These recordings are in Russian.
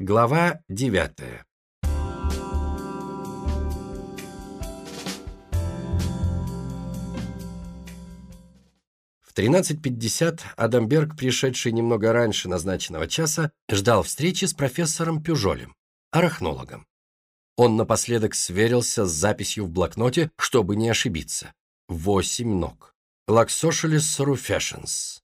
Глава девятая В 13.50 Адамберг, пришедший немного раньше назначенного часа, ждал встречи с профессором Пюжолем, арахнологом. Он напоследок сверился с записью в блокноте, чтобы не ошибиться. Восемь ног. Лаксошелис руфешенс.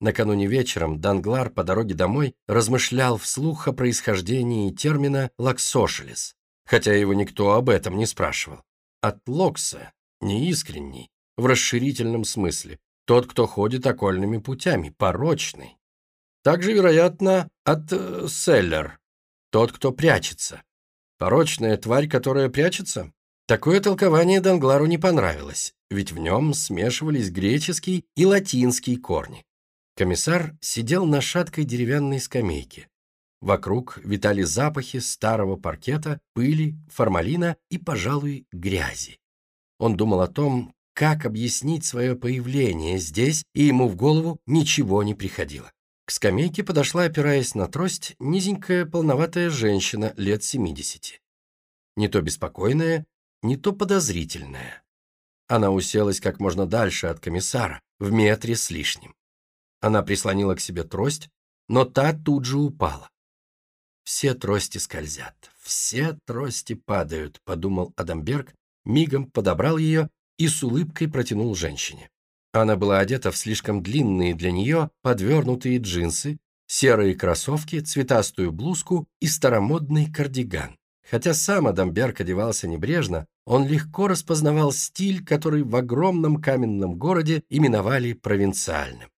Накануне вечером Данглар по дороге домой размышлял вслух о происхождении термина «лаксошелис», хотя его никто об этом не спрашивал. От локса, неискренний, в расширительном смысле, тот, кто ходит окольными путями, порочный. Также, вероятно, от э, селлер, тот, кто прячется. Порочная тварь, которая прячется? Такое толкование Данглару не понравилось, ведь в нем смешивались греческий и латинский корни. Комиссар сидел на шаткой деревянной скамейке. Вокруг витали запахи старого паркета, пыли, формалина и, пожалуй, грязи. Он думал о том, как объяснить свое появление здесь, и ему в голову ничего не приходило. К скамейке подошла, опираясь на трость, низенькая полноватая женщина лет 70. Не то беспокойная, не то подозрительная. Она уселась как можно дальше от комиссара, в метре с лишним. Она прислонила к себе трость, но та тут же упала. «Все трости скользят, все трости падают», — подумал Адамберг, мигом подобрал ее и с улыбкой протянул женщине. Она была одета в слишком длинные для нее подвернутые джинсы, серые кроссовки, цветастую блузку и старомодный кардиган. Хотя сам Адамберг одевался небрежно, он легко распознавал стиль, который в огромном каменном городе именовали провинциальным.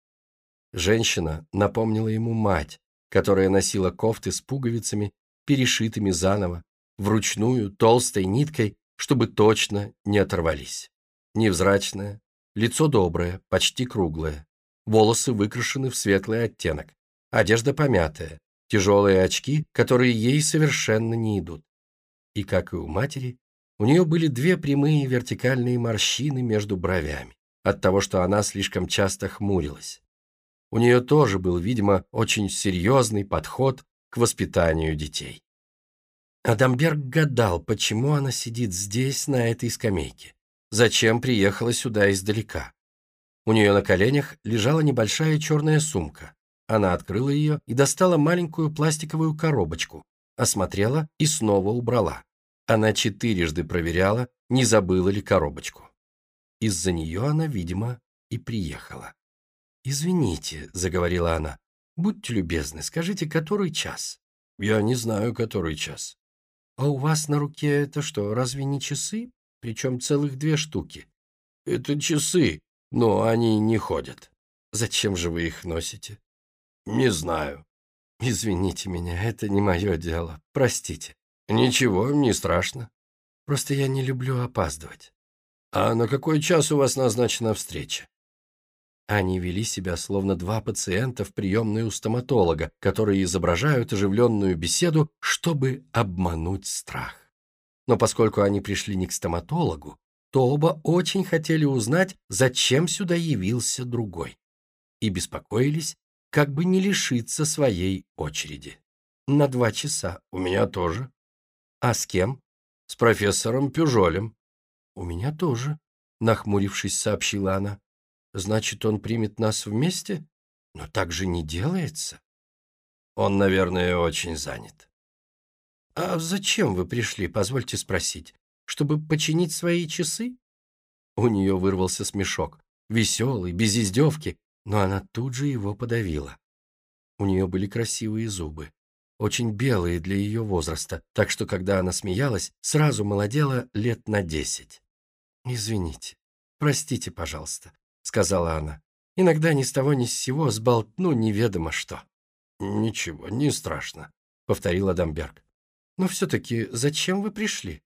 Женщина напомнила ему мать, которая носила кофты с пуговицами, перешитыми заново, вручную, толстой ниткой, чтобы точно не оторвались. Невзрачная, Лицо доброе, почти круглое. Волосы выкрашены в светлый оттенок. Одежда помятая. Тяжелые очки, которые ей совершенно не идут. И, как и у матери, у нее были две прямые вертикальные морщины между бровями, от того, что она слишком часто хмурилась. У нее тоже был, видимо, очень серьезный подход к воспитанию детей. Адамберг гадал, почему она сидит здесь, на этой скамейке зачем приехала сюда издалека. У нее на коленях лежала небольшая черная сумка. Она открыла ее и достала маленькую пластиковую коробочку, осмотрела и снова убрала. Она четырежды проверяла, не забыла ли коробочку. Из-за нее она, видимо, и приехала. «Извините», — заговорила она, — «будьте любезны, скажите, который час?» «Я не знаю, который час». «А у вас на руке это что, разве не часы? причем целых две штуки. Это часы, но они не ходят. Зачем же вы их носите? Не знаю. Извините меня, это не мое дело. Простите. Ничего, не страшно. Просто я не люблю опаздывать. А на какой час у вас назначена встреча? Они вели себя словно два пациента в приемной у стоматолога, которые изображают оживленную беседу, чтобы обмануть страх. Но поскольку они пришли не к стоматологу, то оба очень хотели узнать, зачем сюда явился другой. И беспокоились, как бы не лишиться своей очереди. На два часа. У меня тоже. А с кем? С профессором Пюжолем. У меня тоже, нахмурившись, сообщила она. Значит, он примет нас вместе? Но так же не делается. Он, наверное, очень занят. «А зачем вы пришли, позвольте спросить? Чтобы починить свои часы?» У нее вырвался смешок, веселый, без издевки, но она тут же его подавила. У нее были красивые зубы, очень белые для ее возраста, так что, когда она смеялась, сразу молодела лет на десять. «Извините, простите, пожалуйста», — сказала она. «Иногда ни с того ни с сего сболтну неведомо что». «Ничего, не страшно», — повторил Адамберг. Но все-таки зачем вы пришли?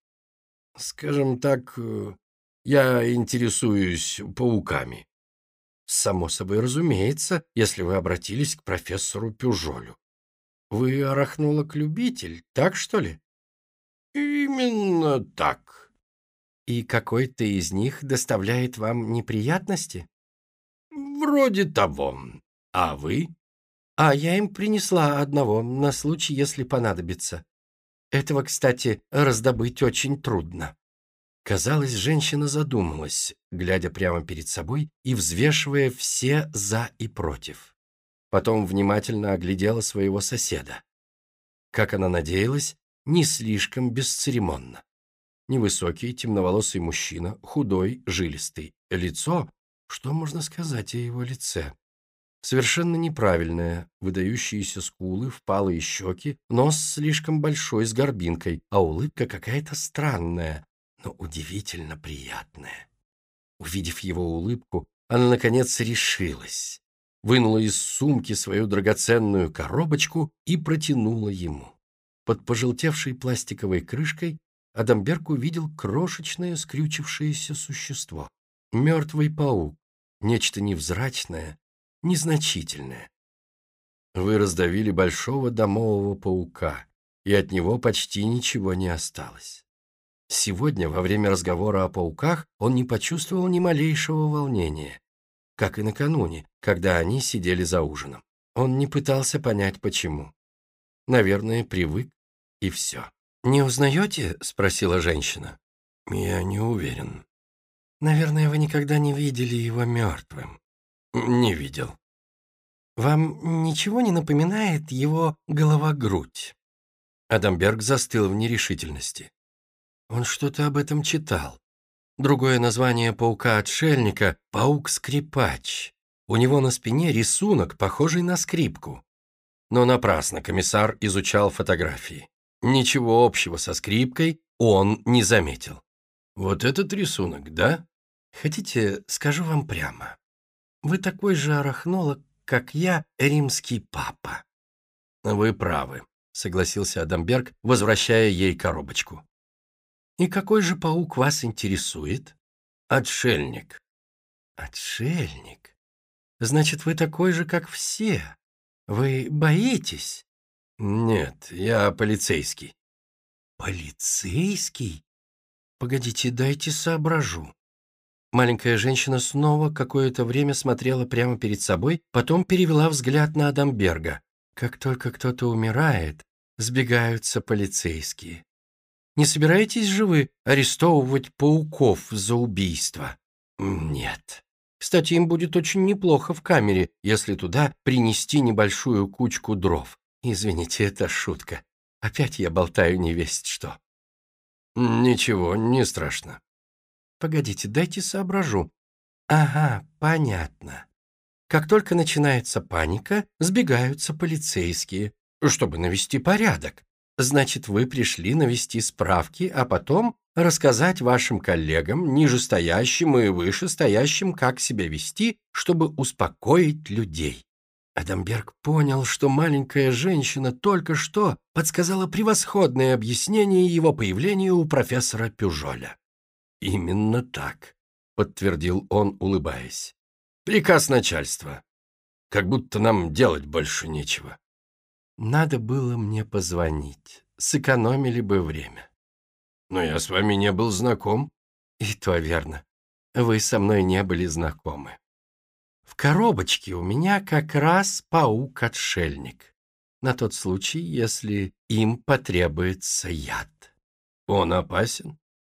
Скажем так, э, я интересуюсь пауками. Само собой разумеется, если вы обратились к профессору Пюжолю. Вы арахнолог-любитель, так что ли? Именно так. И какой-то из них доставляет вам неприятности? Вроде того. А вы? А я им принесла одного, на случай, если понадобится. Этого, кстати, раздобыть очень трудно». Казалось, женщина задумалась, глядя прямо перед собой и взвешивая все «за» и «против». Потом внимательно оглядела своего соседа. Как она надеялась, не слишком бесцеремонно. Невысокий, темноволосый мужчина, худой, жилистый. Лицо, что можно сказать о его лице? Совершенно неправильное, выдающиеся скулы, впалые щеки, нос слишком большой с горбинкой, а улыбка какая-то странная, но удивительно приятная. Увидев его улыбку, она, наконец, решилась, вынула из сумки свою драгоценную коробочку и протянула ему. Под пожелтевшей пластиковой крышкой Адамберг увидел крошечное скрючившееся существо. Мертвый паук, нечто невзрачное, незначительное. Вы раздавили большого домового паука, и от него почти ничего не осталось. Сегодня, во время разговора о пауках, он не почувствовал ни малейшего волнения, как и накануне, когда они сидели за ужином. Он не пытался понять, почему. Наверное, привык, и все. «Не узнаете?» — спросила женщина. «Я не уверен». «Наверное, вы никогда не видели его мертвым». «Не видел». «Вам ничего не напоминает его голова-грудь?» Адамберг застыл в нерешительности. Он что-то об этом читал. Другое название паука-отшельника — паук-скрипач. У него на спине рисунок, похожий на скрипку. Но напрасно комиссар изучал фотографии. Ничего общего со скрипкой он не заметил. Вот этот рисунок, да? Хотите, скажу вам прямо. Вы такой же арахнолог, как я, римский папа. Вы правы, согласился Адамберг, возвращая ей коробочку. И какой же паук вас интересует? Отшельник. Отшельник? Значит, вы такой же, как все. Вы боитесь? Нет, я полицейский. Полицейский? Погодите, дайте соображу. Маленькая женщина снова какое-то время смотрела прямо перед собой, потом перевела взгляд на Адамберга. Как только кто-то умирает, сбегаются полицейские. Не собираетесь же вы арестовывать пауков за убийство? Нет. Кстати, им будет очень неплохо в камере, если туда принести небольшую кучку дров. Извините, это шутка. Опять я болтаю не весть что. Ничего, не страшно. Погодите, дайте соображу. Ага, понятно. Как только начинается паника, сбегаются полицейские, чтобы навести порядок. Значит, вы пришли навести справки, а потом рассказать вашим коллегам, нижестоящим и вышестоящим, как себя вести, чтобы успокоить людей. Адамберг понял, что маленькая женщина только что подсказала превосходное объяснение его появлению у профессора Пюжоля. «Именно так», — подтвердил он, улыбаясь. «Приказ начальства. Как будто нам делать больше нечего». Надо было мне позвонить. Сэкономили бы время. Но я с вами не был знаком. И то верно. Вы со мной не были знакомы. В коробочке у меня как раз паук-отшельник. На тот случай, если им потребуется яд. Он опасен?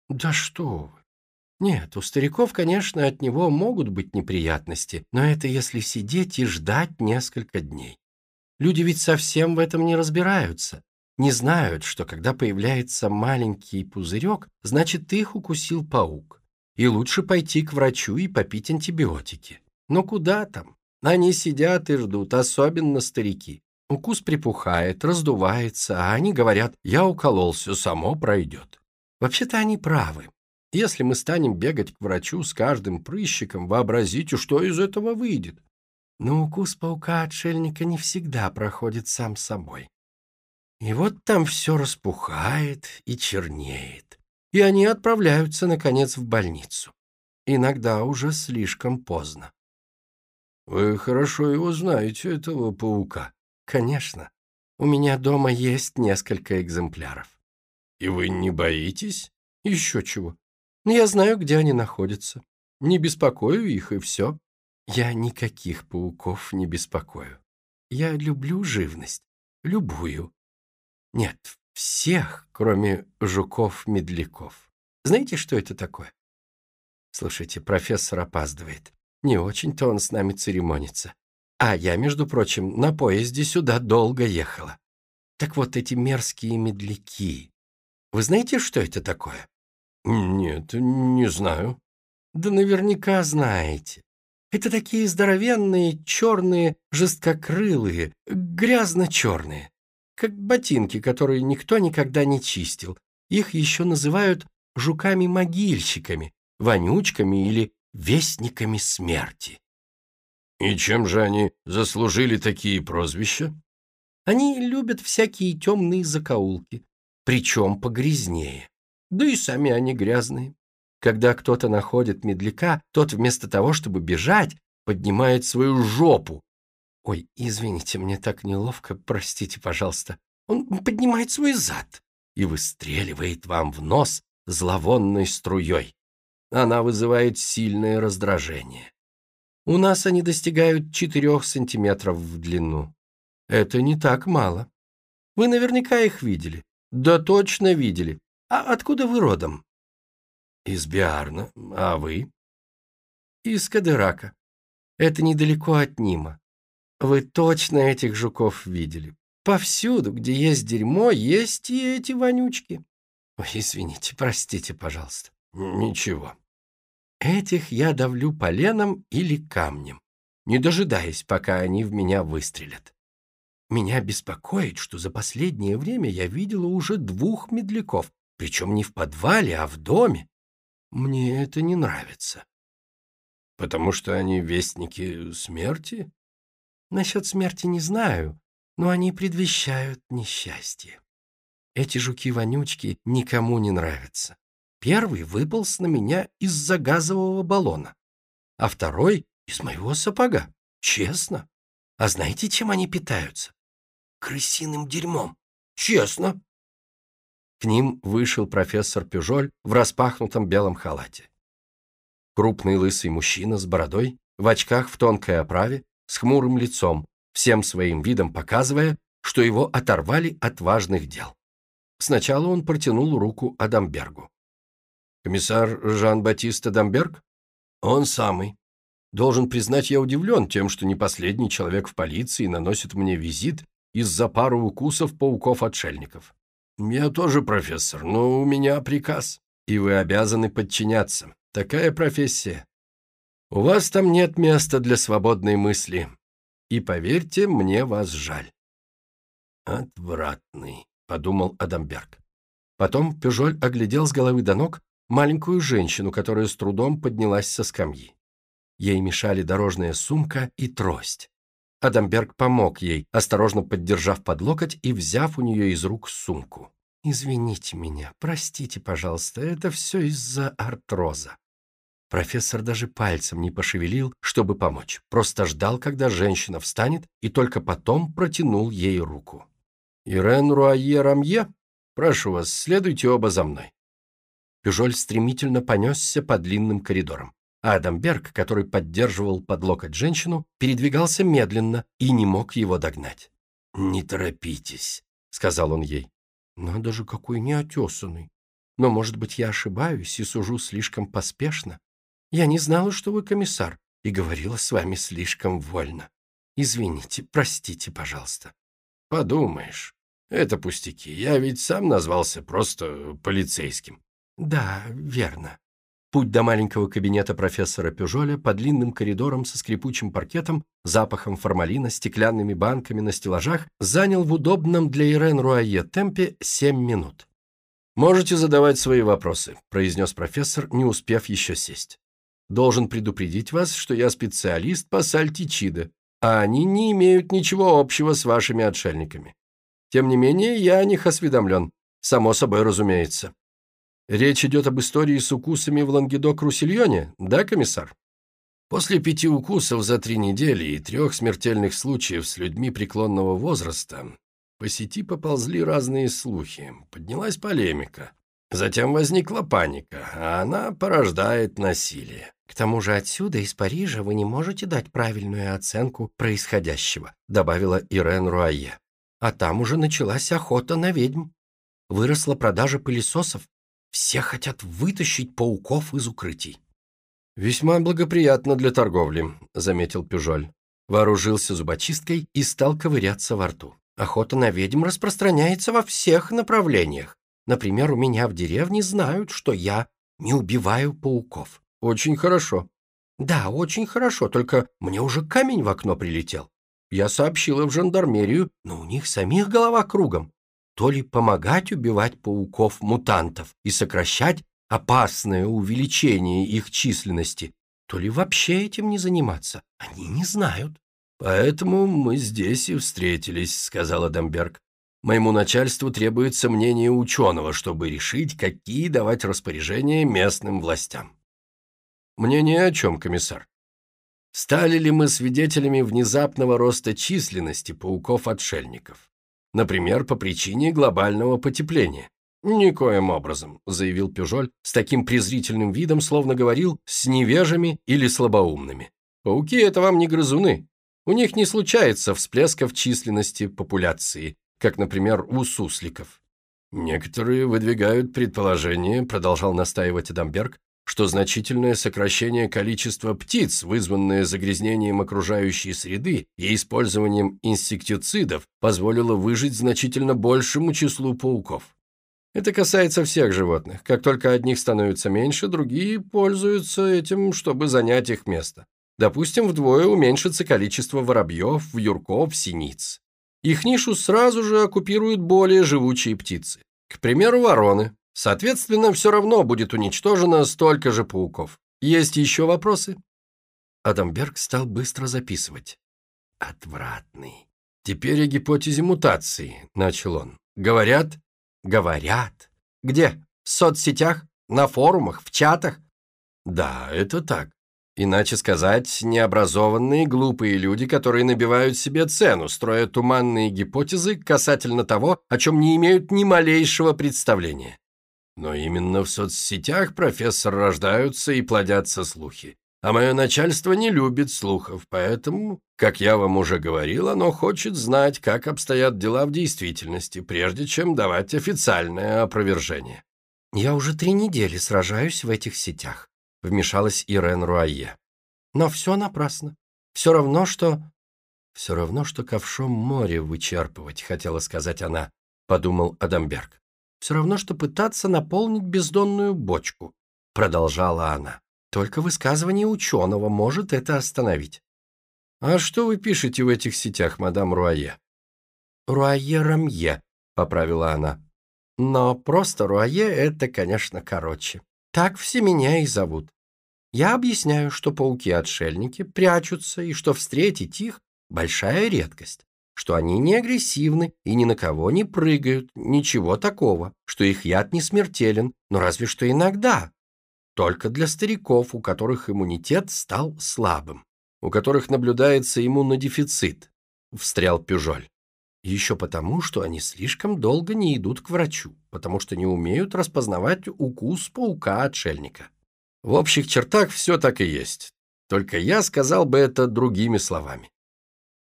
Да что вы. Нет, у стариков, конечно, от него могут быть неприятности, но это если сидеть и ждать несколько дней. Люди ведь совсем в этом не разбираются. Не знают, что когда появляется маленький пузырек, значит, их укусил паук. И лучше пойти к врачу и попить антибиотики. Но куда там? Они сидят и ждут, особенно старики. Укус припухает, раздувается, а они говорят, я укололся, само пройдет. Вообще-то они правы. Если мы станем бегать к врачу с каждым прыщиком, вообразите, что из этого выйдет. Но укус паука-отшельника не всегда проходит сам собой. И вот там все распухает и чернеет, и они отправляются, наконец, в больницу. Иногда уже слишком поздно. «Вы хорошо его знаете, этого паука?» «Конечно. У меня дома есть несколько экземпляров». «И вы не боитесь?» «Еще чего. Я знаю, где они находятся. Не беспокою их, и все. Я никаких пауков не беспокою. Я люблю живность. Любую. Нет, всех, кроме жуков-медляков. Знаете, что это такое? Слушайте, профессор опаздывает. Не очень-то он с нами церемонится. А я, между прочим, на поезде сюда долго ехала. Так вот, эти мерзкие медляки. Вы знаете, что это такое? Нет, не знаю. Да наверняка знаете. Это такие здоровенные, черные, жесткокрылые, грязно-черные. Как ботинки, которые никто никогда не чистил. Их еще называют жуками-могильщиками, вонючками или вестниками смерти. И чем же они заслужили такие прозвища? Они любят всякие темные закоулки, причем погрязнее. Да и сами они грязные. Когда кто-то находит медляка, тот вместо того, чтобы бежать, поднимает свою жопу. Ой, извините, мне так неловко, простите, пожалуйста. Он поднимает свой зад и выстреливает вам в нос зловонной струей. Она вызывает сильное раздражение. У нас они достигают четырех сантиметров в длину. Это не так мало. Вы наверняка их видели. Да точно видели. А откуда вы родом? Из Биарна. А вы? Из Кадырака. Это недалеко от Нима. Вы точно этих жуков видели. Повсюду, где есть дерьмо, есть и эти вонючки. Ой, извините, простите, пожалуйста. Ничего. Этих я давлю поленом или камнем, не дожидаясь, пока они в меня выстрелят. Меня беспокоит, что за последнее время я видела уже двух медляков, причем не в подвале, а в доме. Мне это не нравится. Потому что они вестники смерти? Насчет смерти не знаю, но они предвещают несчастье. Эти жуки-вонючки никому не нравятся. Первый выполз на меня из-за газового баллона, а второй — из моего сапога. Честно. А знаете, чем они питаются? Крысиным дерьмом. Честно. К ним вышел профессор Пюжоль в распахнутом белом халате. Крупный лысый мужчина с бородой, в очках в тонкой оправе, с хмурым лицом, всем своим видом показывая, что его оторвали от важных дел. Сначала он протянул руку Адамбергу. «Комиссар Жан-Батист Адамберг?» «Он самый. Должен признать, я удивлен тем, что не последний человек в полиции наносит мне визит из-за пары укусов пауков-отшельников. «Я тоже профессор, но у меня приказ, и вы обязаны подчиняться. Такая профессия. У вас там нет места для свободной мысли. И поверьте, мне вас жаль». «Отвратный», — подумал Адамберг. Потом Пюжоль оглядел с головы до ног маленькую женщину, которая с трудом поднялась со скамьи. Ей мешали дорожная сумка и трость. Адамберг помог ей, осторожно поддержав под локоть и взяв у нее из рук сумку. «Извините меня, простите, пожалуйста, это все из-за артроза». Профессор даже пальцем не пошевелил, чтобы помочь, просто ждал, когда женщина встанет, и только потом протянул ей руку. «Ирен Руае Рамье, прошу вас, следуйте оба за мной». Пюжоль стремительно понесся по длинным коридорам. Адамберг, который поддерживал под локоть женщину, передвигался медленно и не мог его догнать. «Не торопитесь», — сказал он ей. «Надо же, какой неотесанный. Но, может быть, я ошибаюсь и сужу слишком поспешно. Я не знала, что вы комиссар, и говорила с вами слишком вольно. Извините, простите, пожалуйста». «Подумаешь, это пустяки. Я ведь сам назвался просто полицейским». «Да, верно. Путь до маленького кабинета профессора Пюжоля по длинным коридорам со скрипучим паркетом, запахом формалина, стеклянными банками на стеллажах занял в удобном для Ирен Руае темпе семь минут. «Можете задавать свои вопросы», – произнес профессор, не успев еще сесть. «Должен предупредить вас, что я специалист по сальтичиде, а они не имеют ничего общего с вашими отшельниками. Тем не менее, я о них осведомлен, само собой разумеется. Речь идет об истории с укусами в Лангедок-Руссельоне, да, комиссар? После пяти укусов за три недели и трех смертельных случаев с людьми преклонного возраста по сети поползли разные слухи, поднялась полемика. Затем возникла паника, а она порождает насилие. К тому же отсюда, из Парижа, вы не можете дать правильную оценку происходящего, добавила Ирен Руае. А там уже началась охота на ведьм. Выросла продажа пылесосов. Все хотят вытащить пауков из укрытий. «Весьма благоприятно для торговли», — заметил Пюжоль. Вооружился зубочисткой и стал ковыряться во рту. Охота на ведьм распространяется во всех направлениях. Например, у меня в деревне знают, что я не убиваю пауков. Очень хорошо. Да, очень хорошо, только мне уже камень в окно прилетел. Я сообщила в жандармерию, но у них самих голова кругом. То ли помогать убивать пауков-мутантов и сокращать опасное увеличение их численности, то ли вообще этим не заниматься. Они не знают. «Поэтому мы здесь и встретились», — сказал Адамберг. «Моему начальству требуется мнение ученого, чтобы решить, какие давать распоряжения местным властям». «Мнение о чем, комиссар?» «Стали ли мы свидетелями внезапного роста численности пауков-отшельников? Например, по причине глобального потепления?» «Никоим образом», — заявил Пюжоль с таким презрительным видом, словно говорил с невежими или слабоумными. «Пауки — это вам не грызуны, у них не случается всплесков численности популяции, как, например, у сусликов. Некоторые выдвигают предположение, продолжал настаивать Эдамберг, что значительное сокращение количества птиц, вызванное загрязнением окружающей среды и использованием инсектицидов, позволило выжить значительно большему числу пауков. Это касается всех животных. Как только одних становится меньше, другие пользуются этим, чтобы занять их место. Допустим, вдвое уменьшится количество воробьев, вьюрков, синиц. Их нишу сразу же оккупируют более живучие птицы. К примеру, вороны. Соответственно, все равно будет уничтожено столько же пауков. Есть еще вопросы? Адамберг стал быстро записывать. Отвратный. Теперь о гипотезе мутации, начал он. Говорят? Говорят. Где? В соцсетях? На форумах? В чатах? Да, это так. Иначе сказать, необразованные, глупые люди, которые набивают себе цену, строя туманные гипотезы касательно того, о чем не имеют ни малейшего представления. Но именно в соцсетях, профессор, рождаются и плодятся слухи. А мое начальство не любит слухов, поэтому, как я вам уже говорил, оно хочет знать, как обстоят дела в действительности, прежде чем давать официальное опровержение. Я уже три недели сражаюсь в этих сетях вмешалась Ирен Руае. «Но все напрасно. Все равно, что...» «Все равно, что ковшом море вычерпывать», — хотела сказать она, — подумал Адамберг. «Все равно, что пытаться наполнить бездонную бочку», — продолжала она. «Только высказывание ученого может это остановить». «А что вы пишете в этих сетях, мадам Руае?» «Руае Рамье», — поправила она. «Но просто Руае — это, конечно, короче. Так все меня и зовут. Я объясняю, что пауки-отшельники прячутся и что встретить их – большая редкость, что они не агрессивны и ни на кого не прыгают, ничего такого, что их яд не смертелен, но разве что иногда. Только для стариков, у которых иммунитет стал слабым, у которых наблюдается иммунодефицит, встрял Пюжоль. Еще потому, что они слишком долго не идут к врачу, потому что не умеют распознавать укус паука-отшельника. В общих чертах все так и есть. Только я сказал бы это другими словами.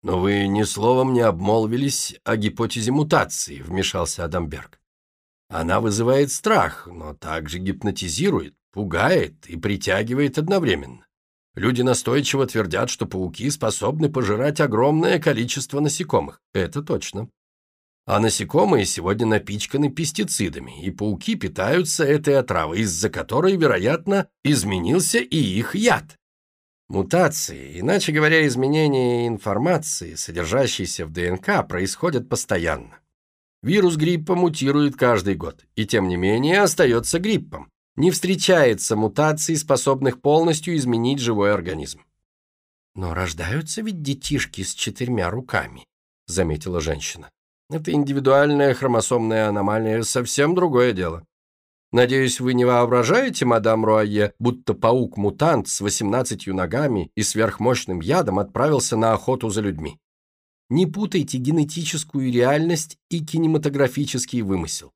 «Но вы ни словом не обмолвились о гипотезе мутации», — вмешался Адамберг. «Она вызывает страх, но также гипнотизирует, пугает и притягивает одновременно. Люди настойчиво твердят, что пауки способны пожирать огромное количество насекомых. Это точно. А насекомые сегодня напичканы пестицидами, и пауки питаются этой отравой, из-за которой, вероятно, изменился и их яд. Мутации, иначе говоря, изменения информации, содержащейся в ДНК, происходят постоянно. Вирус гриппа мутирует каждый год, и тем не менее остается гриппом. Не встречается мутаций, способных полностью изменить живой организм. «Но рождаются ведь детишки с четырьмя руками», — заметила женщина. Это индивидуальная хромосомная аномалия, совсем другое дело. Надеюсь, вы не воображаете, мадам Руае, будто паук-мутант с 18 ногами и сверхмощным ядом отправился на охоту за людьми. Не путайте генетическую реальность и кинематографический вымысел.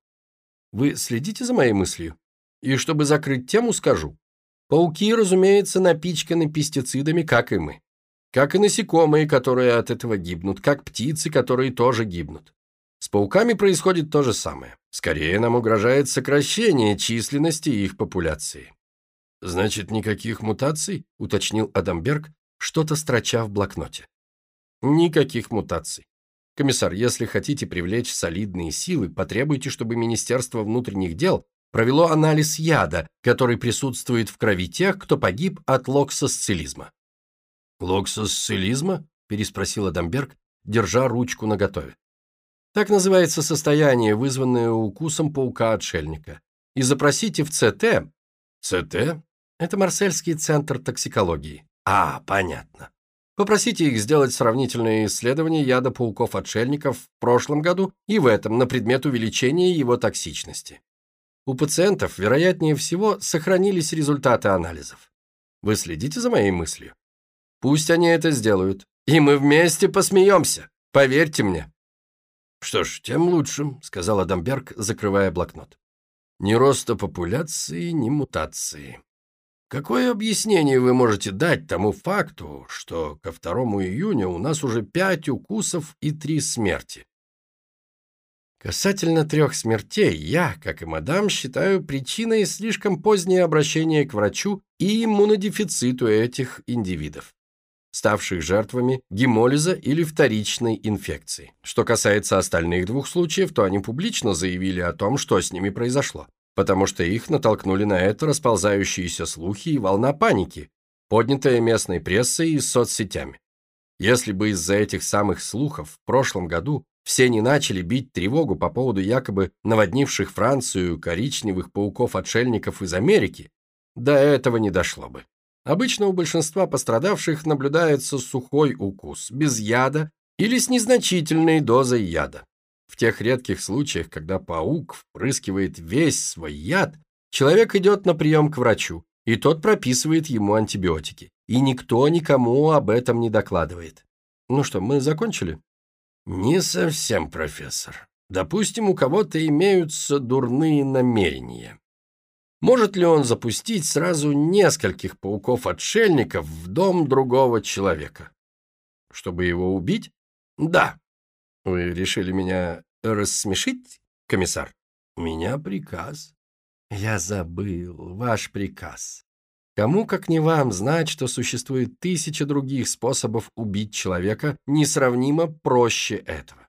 Вы следите за моей мыслью? И чтобы закрыть тему, скажу. Пауки, разумеется, напичканы пестицидами, как и мы. Как и насекомые, которые от этого гибнут, как птицы, которые тоже гибнут. С пауками происходит то же самое. Скорее нам угрожает сокращение численности их популяции. «Значит, никаких мутаций?» – уточнил Адамберг, что-то строча в блокноте. «Никаких мутаций. Комиссар, если хотите привлечь солидные силы, потребуйте, чтобы Министерство внутренних дел провело анализ яда, который присутствует в крови тех, кто погиб от локсосцилизма». «Локсосцилизма?» – переспросил Адамберг, держа ручку наготове. Так называется состояние, вызванное укусом паука-отшельника. И запросите в ЦТ. ЦТ? Это Марсельский центр токсикологии. А, понятно. Попросите их сделать сравнительные исследования яда пауков-отшельников в прошлом году и в этом на предмет увеличения его токсичности. У пациентов, вероятнее всего, сохранились результаты анализов. Вы следите за моей мыслью? Пусть они это сделают, и мы вместе посмеемся, поверьте мне. «Что ж, тем лучше», — сказал Адамберг, закрывая блокнот. «Ни роста популяции, ни мутации. Какое объяснение вы можете дать тому факту, что ко 2 июня у нас уже пять укусов и три смерти?» Касательно трех смертей, я, как и мадам, считаю причиной слишком позднее обращение к врачу и иммунодефициту этих индивидов ставших жертвами гемолиза или вторичной инфекции. Что касается остальных двух случаев, то они публично заявили о том, что с ними произошло, потому что их натолкнули на это расползающиеся слухи и волна паники, поднятая местной прессой и соцсетями. Если бы из-за этих самых слухов в прошлом году все не начали бить тревогу по поводу якобы наводнивших Францию коричневых пауков-отшельников из Америки, до этого не дошло бы. Обычно у большинства пострадавших наблюдается сухой укус, без яда или с незначительной дозой яда. В тех редких случаях, когда паук впрыскивает весь свой яд, человек идет на прием к врачу, и тот прописывает ему антибиотики. И никто никому об этом не докладывает. Ну что, мы закончили? Не совсем, профессор. Допустим, у кого-то имеются дурные намерения. Может ли он запустить сразу нескольких пауков-отшельников в дом другого человека? Чтобы его убить? Да. Вы решили меня рассмешить, комиссар? У меня приказ. Я забыл ваш приказ. Кому, как не вам, знать, что существует тысяча других способов убить человека, несравнимо проще этого.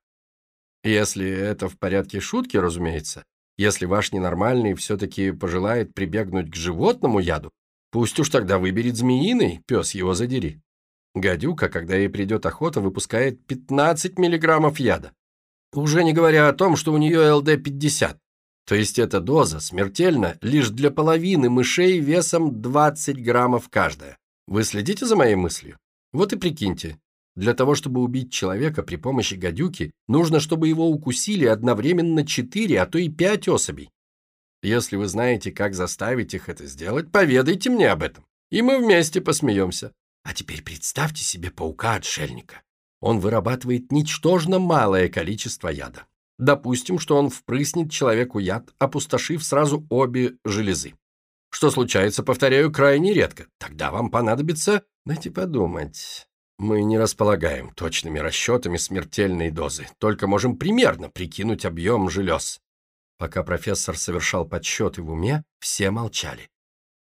Если это в порядке шутки, разумеется, если ваш ненормальный все-таки пожелает прибегнуть к животному яду, пусть уж тогда выберет змеиный, пес его задери. Гадюка, когда ей придет охота, выпускает 15 миллиграммов яда. Уже не говоря о том, что у нее ЛД-50. То есть эта доза смертельна лишь для половины мышей весом 20 граммов каждая. Вы следите за моей мыслью? Вот и прикиньте, для того, чтобы убить человека при помощи гадюки, нужно, чтобы его укусили одновременно четыре, а то и пять особей. Если вы знаете, как заставить их это сделать, поведайте мне об этом, и мы вместе посмеемся. А теперь представьте себе паука-отшельника. Он вырабатывает ничтожно малое количество яда. Допустим, что он впрыснет человеку яд, опустошив сразу обе железы. Что случается, повторяю, крайне редко. Тогда вам понадобится... Дайте подумать. Мы не располагаем точными расчетами смертельной дозы, только можем примерно прикинуть объем желез. Пока профессор совершал подсчеты в уме, все молчали.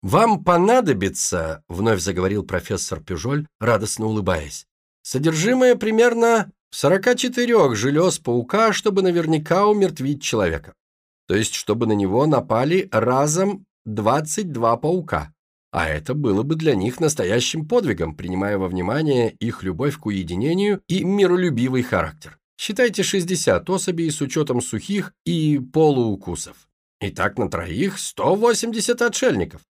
«Вам понадобится», — вновь заговорил профессор Пюжоль, радостно улыбаясь, «содержимое примерно 44 желез паука, чтобы наверняка умертвить человека. То есть, чтобы на него напали разом 22 паука. А это было бы для них настоящим подвигом, принимая во внимание их любовь к уединению и миролюбивый характер. Считайте 60 особей с учетом сухих и полуукусов. Итак, на троих 180 отшельников.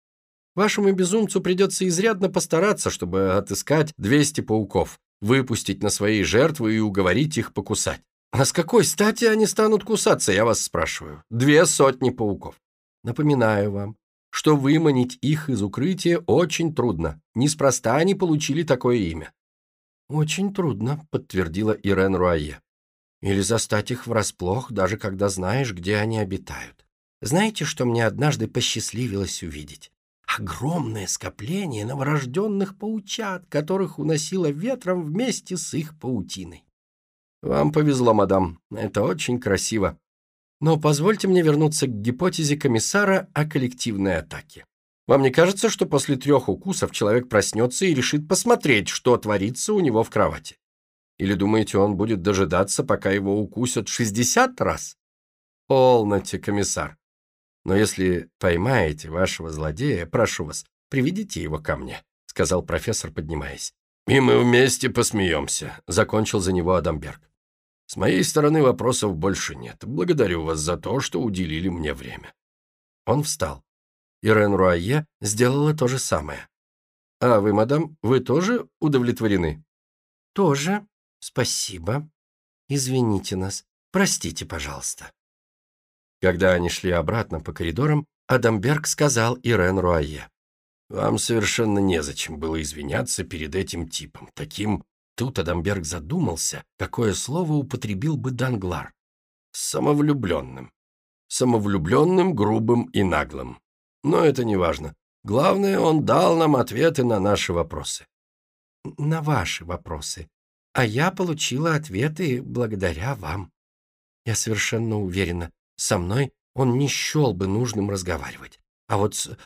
Вашему безумцу придется изрядно постараться, чтобы отыскать 200 пауков, выпустить на свои жертвы и уговорить их покусать. А с какой стати они станут кусаться, я вас спрашиваю? Две сотни пауков. Напоминаю вам, что выманить их из укрытия очень трудно. Неспроста они получили такое имя. «Очень трудно», — подтвердила Ирен Руае. «Или застать их врасплох, даже когда знаешь, где они обитают. Знаете, что мне однажды посчастливилось увидеть? огромное скопление новорожденных паучат, которых уносило ветром вместе с их паутиной. Вам повезло, мадам, это очень красиво. Но позвольте мне вернуться к гипотезе комиссара о коллективной атаке. Вам не кажется, что после трех укусов человек проснется и решит посмотреть, что творится у него в кровати? Или думаете, он будет дожидаться, пока его укусят 60 раз? Полноте, комиссар. Но если поймаете вашего злодея, прошу вас, приведите его ко мне, сказал профессор, поднимаясь. И мы вместе посмеемся, закончил за него Адамберг. С моей стороны вопросов больше нет. Благодарю вас за то, что уделили мне время. Он встал. Ирен Руае сделала то же самое. «А вы, мадам, вы тоже удовлетворены?» «Тоже. Спасибо. Извините нас. Простите, пожалуйста». Когда они шли обратно по коридорам, Адамберг сказал Ирен Руае. «Вам совершенно незачем было извиняться перед этим типом, таким...» Тут Адамберг задумался, какое слово употребил бы Данглар. «Самовлюбленным. Самовлюбленным, грубым и наглым. Но это не важно. Главное, он дал нам ответы на наши вопросы». «На ваши вопросы. А я получила ответы благодаря вам. Я совершенно уверена, со мной он не счел бы нужным разговаривать. А вот с,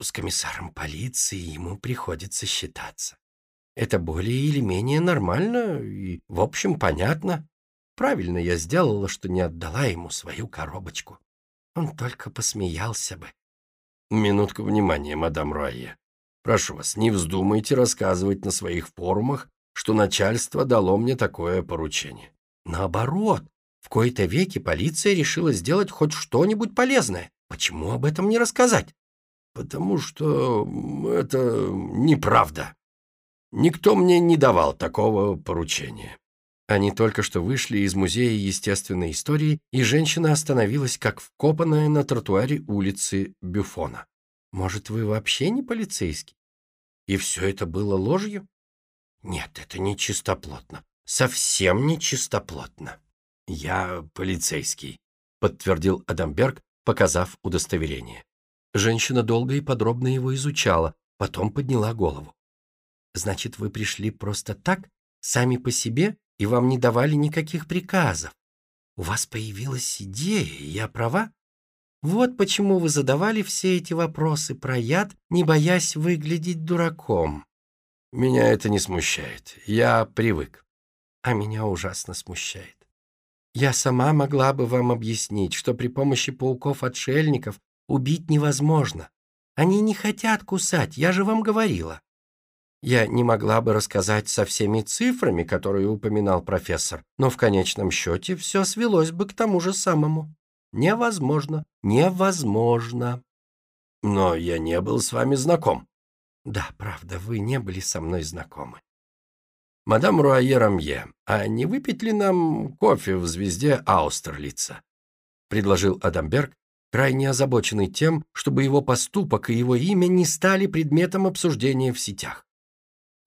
с комиссаром полиции ему приходится считаться. Это более или менее нормально и, в общем, понятно. Правильно я сделала, что не отдала ему свою коробочку. Он только посмеялся бы. Минутку внимания, мадам Руае. Прошу вас, не вздумайте рассказывать на своих форумах, что начальство дало мне такое поручение. Наоборот, в кои-то веки полиция решила сделать хоть что-нибудь полезное. Почему об этом не рассказать? Потому что это неправда. Никто мне не давал такого поручения. Они только что вышли из музея естественной истории, и женщина остановилась как вкопанная на тротуаре улицы Бюфона. Может, вы вообще не полицейский? И все это было ложью? Нет, это не чистоплотно. Совсем не чистоплотно. «Я полицейский», — подтвердил Адамберг, показав удостоверение. Женщина долго и подробно его изучала, потом подняла голову. «Значит, вы пришли просто так, сами по себе, и вам не давали никаких приказов? У вас появилась идея, я права? Вот почему вы задавали все эти вопросы про яд, не боясь выглядеть дураком». «Меня это не смущает. Я привык». «А меня ужасно смущает. Я сама могла бы вам объяснить, что при помощи пауков-отшельников убить невозможно. Они не хотят кусать, я же вам говорила. Я не могла бы рассказать со всеми цифрами, которые упоминал профессор, но в конечном счете все свелось бы к тому же самому. Невозможно, невозможно. Но я не был с вами знаком. Да, правда, вы не были со мной знакомы. «Мадам Руае Рамье, а не выпить ли нам кофе в звезде Аустерлица?» — предложил Адамберг, крайне озабоченный тем, чтобы его поступок и его имя не стали предметом обсуждения в сетях.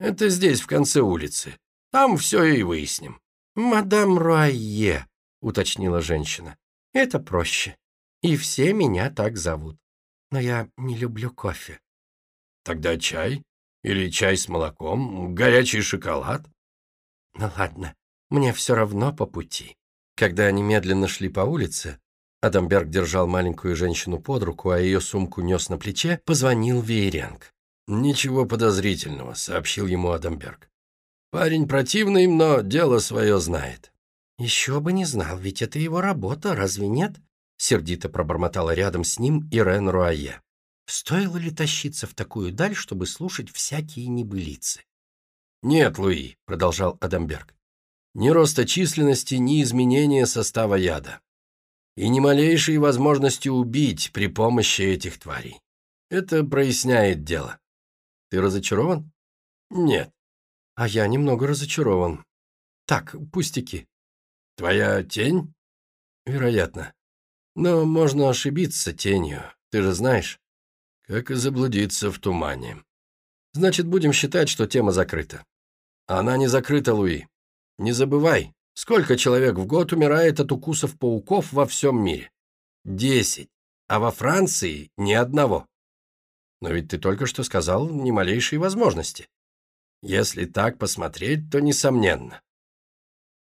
«Это здесь, в конце улицы. Там все и выясним». «Мадам Руае», — уточнила женщина, — «это проще. И все меня так зовут. Но я не люблю кофе». «Тогда чай?» Или чай с молоком, горячий шоколад? Ну ладно, мне все равно по пути. Когда они медленно шли по улице, Адамберг держал маленькую женщину под руку, а ее сумку нес на плече, позвонил Вейренг. «Ничего подозрительного», — сообщил ему Адамберг. «Парень противный, но дело свое знает». «Еще бы не знал, ведь это его работа, разве нет?» Сердито пробормотала рядом с ним Ирен Руае. Стоило ли тащиться в такую даль, чтобы слушать всякие небылицы? «Нет, Луи», — продолжал Адамберг, — «ни роста численности, ни изменения состава яда. И ни малейшей возможности убить при помощи этих тварей. Это проясняет дело. Ты разочарован? Нет. А я немного разочарован. Так, пустяки. Твоя тень? Вероятно. Но можно ошибиться тенью, ты же знаешь как и заблудиться в тумане. Значит, будем считать, что тема закрыта. Она не закрыта, Луи. Не забывай, сколько человек в год умирает от укусов пауков во всем мире? Десять. А во Франции ни одного. Но ведь ты только что сказал ни малейшей возможности. Если так посмотреть, то несомненно.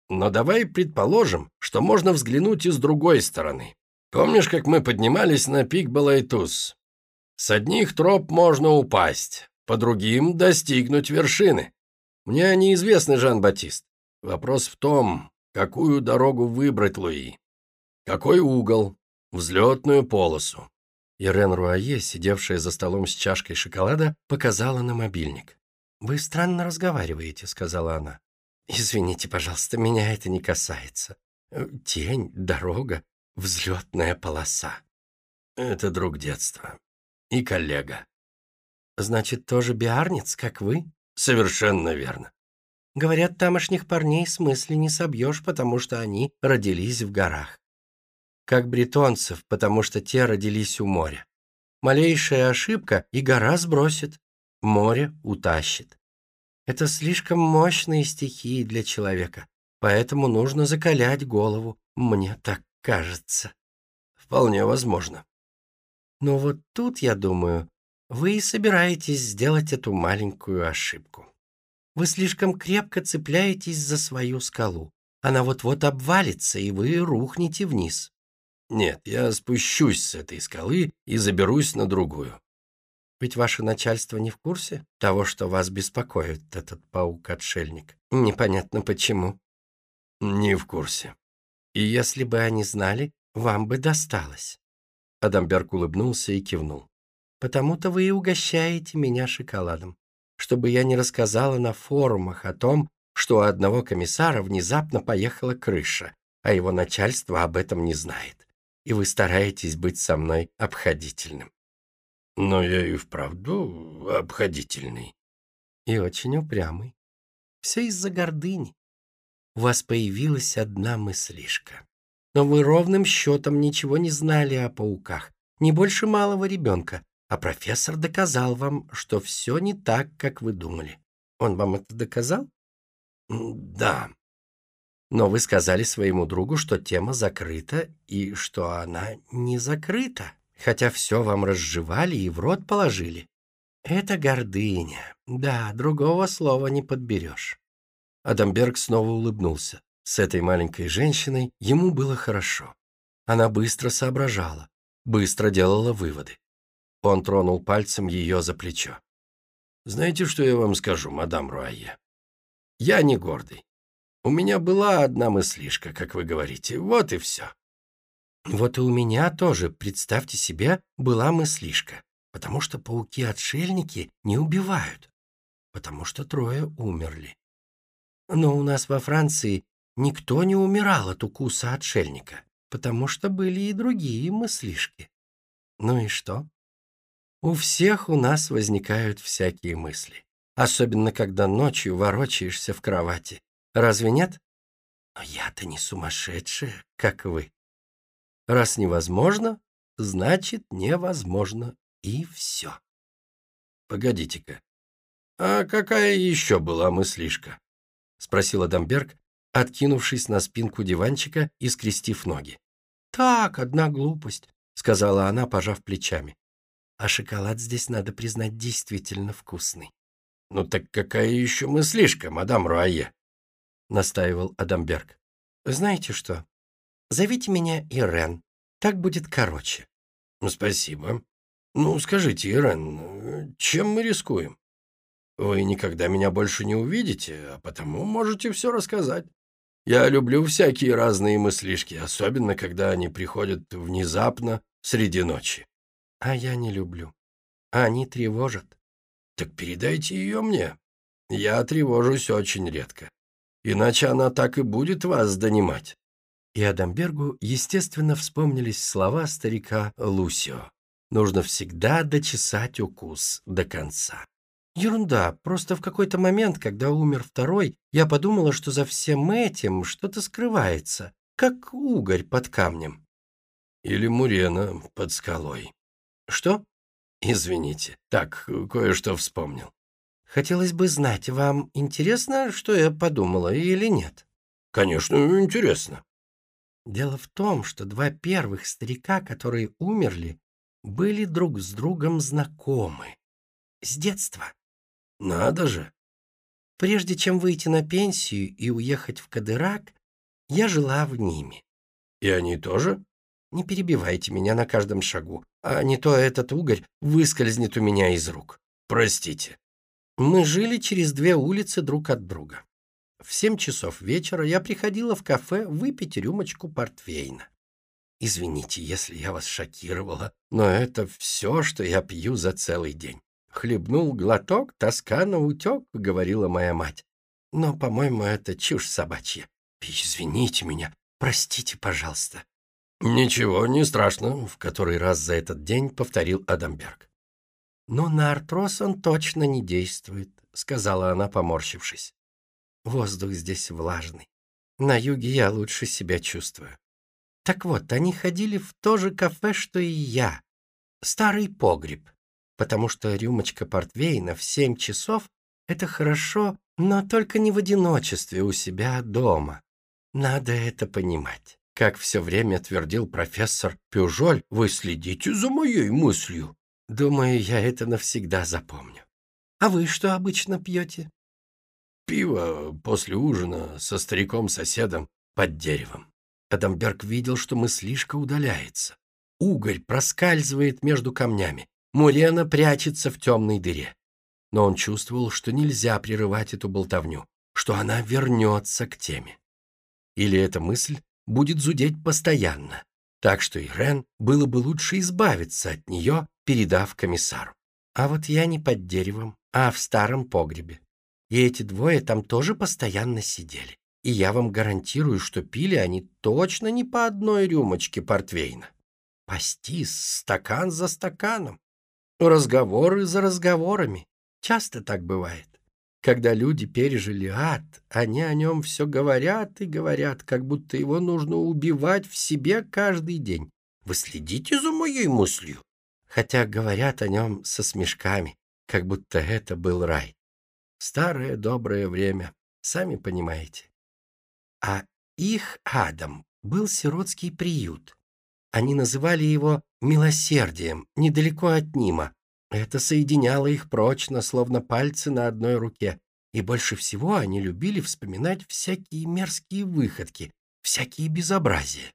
Но давай предположим, что можно взглянуть и с другой стороны. Помнишь, как мы поднимались на пик Балайтус? С одних троп можно упасть, по другим достигнуть вершины. Мне неизвестный Жан-Батист. Вопрос в том, какую дорогу выбрать, Луи. Какой угол, взлетную полосу. Ирен Руае, сидевшая за столом с чашкой шоколада, показала на мобильник. «Вы странно разговариваете», — сказала она. «Извините, пожалуйста, меня это не касается. Э, тень, дорога, взлетная полоса». «Это друг детства. И коллега». «Значит, тоже биарниц, как вы?» «Совершенно верно». «Говорят, тамошних парней смысле не собьешь, потому что они родились в горах. Как бретонцев, потому что те родились у моря. Малейшая ошибка, и гора сбросит, море утащит. Это слишком мощные стихии для человека, поэтому нужно закалять голову, мне так кажется. Вполне возможно. Но вот тут, я думаю, вы и собираетесь сделать эту маленькую ошибку. Вы слишком крепко цепляетесь за свою скалу. Она вот-вот обвалится, и вы рухнете вниз. Нет, я спущусь с этой скалы и заберусь на другую. Ведь ваше начальство не в курсе того, что вас беспокоит этот паук-отшельник. Непонятно почему. Не в курсе. И если бы они знали, вам бы досталось. Адамберг улыбнулся и кивнул. Потому-то вы и угощаете меня шоколадом, чтобы я не рассказала на форумах о том, что у одного комиссара внезапно поехала крыша, а его начальство об этом не знает. И вы стараетесь быть со мной обходительным. Но я и вправду обходительный. И очень упрямый. Все из-за гордыни. У вас появилась одна мыслишка. Но вы ровным счетом ничего не знали о пауках. Не больше малого ребенка. А профессор доказал вам, что все не так, как вы думали. Он вам это доказал? Да. Но вы сказали своему другу, что тема закрыта и что она не закрыта хотя все вам разжевали и в рот положили. Это гордыня. Да, другого слова не подберешь. Адамберг снова улыбнулся. С этой маленькой женщиной ему было хорошо. Она быстро соображала, быстро делала выводы. Он тронул пальцем ее за плечо. «Знаете, что я вам скажу, мадам Руае? Я не гордый. У меня была одна мыслишка, как вы говорите, вот и все. Вот и у меня тоже, представьте себе, была мыслишка. Потому что пауки-отшельники не убивают. Потому что трое умерли. Но у нас во Франции никто не умирал от укуса отшельника, потому что были и другие мыслишки. Ну и что? У всех у нас возникают всякие мысли. Особенно, когда ночью ворочаешься в кровати. Разве нет? Но я-то не сумасшедшая, как вы. Раз невозможно, значит невозможно, и все. Погодите-ка, а какая еще была мыслишка? Спросил Адамберг, откинувшись на спинку диванчика и скрестив ноги. Так, одна глупость, сказала она, пожав плечами. А шоколад здесь, надо признать, действительно вкусный. «Ну так какая еще мыслишка, мадам Руае?» — настаивал Адамберг. «Знаете что? Зовите меня Ирен. Так будет короче». «Спасибо. Ну, скажите, Ирен, чем мы рискуем? Вы никогда меня больше не увидите, а потому можете все рассказать. Я люблю всякие разные мыслишки, особенно когда они приходят внезапно среди ночи». «А я не люблю. Они тревожат». «Так передайте ее мне. Я тревожусь очень редко. Иначе она так и будет вас донимать» и Адамбергу, естественно, вспомнились слова старика Лусио. Нужно всегда дочесать укус до конца. Ерунда, просто в какой-то момент, когда умер второй, я подумала, что за всем этим что-то скрывается, как угорь под камнем. Или мурена под скалой. Что? Извините, так, кое-что вспомнил. Хотелось бы знать, вам интересно, что я подумала или нет? Конечно, интересно. Дело в том, что два первых старика, которые умерли, были друг с другом знакомы. С детства. Надо же. Прежде чем выйти на пенсию и уехать в Кадырак, я жила в ними. И они тоже? Не перебивайте меня на каждом шагу, а не то этот угорь выскользнет у меня из рук. Простите. Мы жили через две улицы друг от друга. В семь часов вечера я приходила в кафе выпить рюмочку портвейна. Извините, если я вас шокировала, но это все, что я пью за целый день. Хлебнул глоток, тоска на утек, говорила моя мать. Но, по-моему, это чушь собачья. Извините меня, простите, пожалуйста. Ничего, не страшно, в который раз за этот день повторил Адамберг. Но на артроз он точно не действует, сказала она, поморщившись. Воздух здесь влажный. На юге я лучше себя чувствую. Так вот, они ходили в то же кафе, что и я. Старый погреб. Потому что рюмочка портвейна в семь часов — это хорошо, но только не в одиночестве у себя дома. Надо это понимать. Как все время твердил профессор Пюжоль, вы следите за моей мыслью. Думаю, я это навсегда запомню. А вы что обычно пьете? Пиво после ужина со стариком-соседом под деревом. Адамберг видел, что мыслишка удаляется. Угорь проскальзывает между камнями. Мурена прячется в темной дыре. Но он чувствовал, что нельзя прерывать эту болтовню, что она вернется к теме. Или эта мысль будет зудеть постоянно, так что Ирен было бы лучше избавиться от нее, передав комиссару. А вот я не под деревом, а в старом погребе. И эти двое там тоже постоянно сидели. И я вам гарантирую, что пили они точно не по одной рюмочке портвейна. Пастис, стакан за стаканом. Разговоры за разговорами. Часто так бывает. Когда люди пережили ад, они о нем все говорят и говорят, как будто его нужно убивать в себе каждый день. Вы следите за моей мыслью? Хотя говорят о нем со смешками, как будто это был рай. Старое доброе время, сами понимаете. А их адом был сиротский приют. Они называли его «милосердием», недалеко от Нима. Это соединяло их прочно, словно пальцы на одной руке. И больше всего они любили вспоминать всякие мерзкие выходки, всякие безобразия.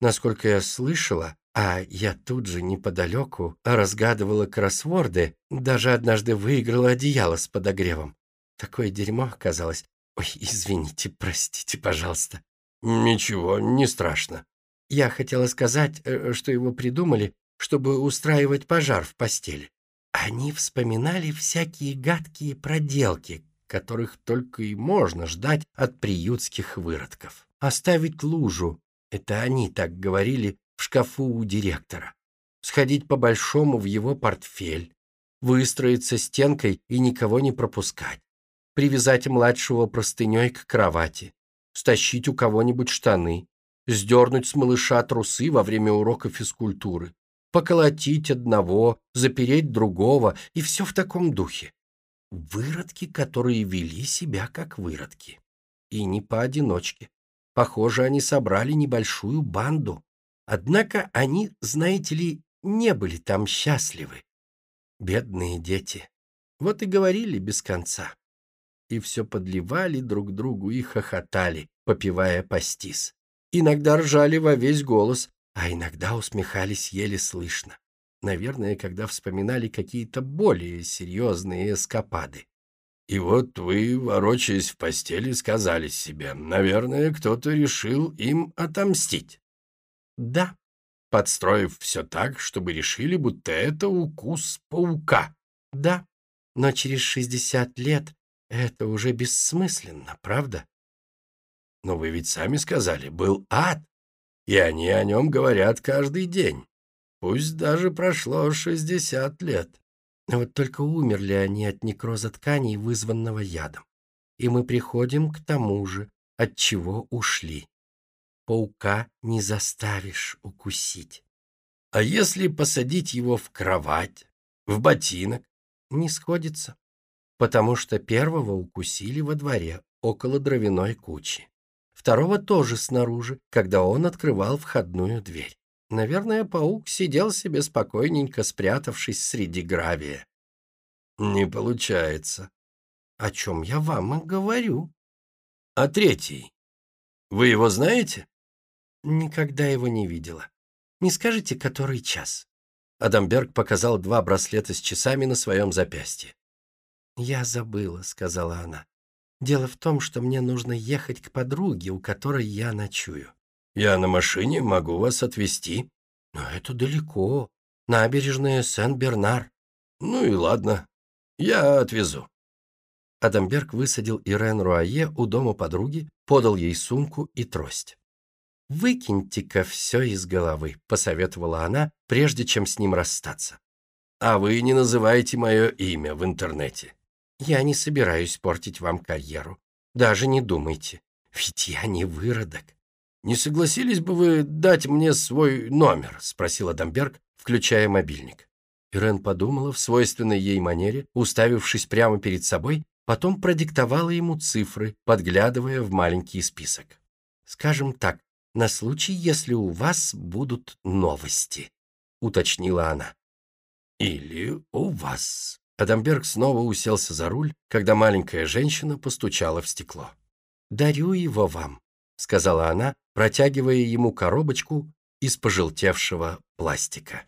Насколько я слышала, а я тут же неподалеку разгадывала кроссворды, даже однажды выиграла одеяло с подогревом. Такое дерьмо оказалось. Ой, извините, простите, пожалуйста. Ничего, не страшно. Я хотела сказать, э, что его придумали, чтобы устраивать пожар в постели. Они вспоминали всякие гадкие проделки, которых только и можно ждать от приютских выродков. Оставить лужу, это они так говорили в шкафу у директора. Сходить по-большому в его портфель, выстроиться стенкой и никого не пропускать привязать младшего простыней к кровати, стащить у кого-нибудь штаны, сдернуть с малыша трусы во время урока физкультуры, поколотить одного, запереть другого, и все в таком духе. Выродки, которые вели себя как выродки. И не поодиночке. Похоже, они собрали небольшую банду. Однако они, знаете ли, не были там счастливы. Бедные дети. Вот и говорили без конца и все подливали друг другу и хохотали, попивая пастис. Иногда ржали во весь голос, а иногда усмехались еле слышно. Наверное, когда вспоминали какие-то более серьезные эскапады. И вот вы, ворочаясь в постели, сказали себе, наверное, кто-то решил им отомстить. Да, подстроив все так, чтобы решили, будто это укус паука. Да, но через шестьдесят лет это уже бессмысленно, правда? Но вы ведь сами сказали, был ад, и они о нем говорят каждый день. Пусть даже прошло шестьдесят лет. Вот только умерли они от некроза тканей, вызванного ядом. И мы приходим к тому же, от чего ушли. Паука не заставишь укусить. А если посадить его в кровать, в ботинок? Не сходится потому что первого укусили во дворе, около дровяной кучи. Второго тоже снаружи, когда он открывал входную дверь. Наверное, паук сидел себе спокойненько, спрятавшись среди гравия. Не получается. О чем я вам и говорю. А третий? Вы его знаете? Никогда его не видела. Не скажете, который час? Адамберг показал два браслета с часами на своем запястье. «Я забыла», — сказала она. «Дело в том, что мне нужно ехать к подруге, у которой я ночую». «Я на машине могу вас отвезти». «Но это далеко. Набережная Сен-Бернар». «Ну и ладно. Я отвезу». Адамберг высадил Ирен Руае у дома подруги, подал ей сумку и трость. «Выкиньте-ка все из головы», — посоветовала она, прежде чем с ним расстаться. «А вы не называете мое имя в интернете». «Я не собираюсь портить вам карьеру. Даже не думайте. Ведь я не выродок». «Не согласились бы вы дать мне свой номер?» — спросил Адамберг, включая мобильник. Ирен подумала в свойственной ей манере, уставившись прямо перед собой, потом продиктовала ему цифры, подглядывая в маленький список. «Скажем так, на случай, если у вас будут новости», — уточнила она. «Или у вас». Адамберг снова уселся за руль, когда маленькая женщина постучала в стекло. «Дарю его вам», — сказала она, протягивая ему коробочку из пожелтевшего пластика.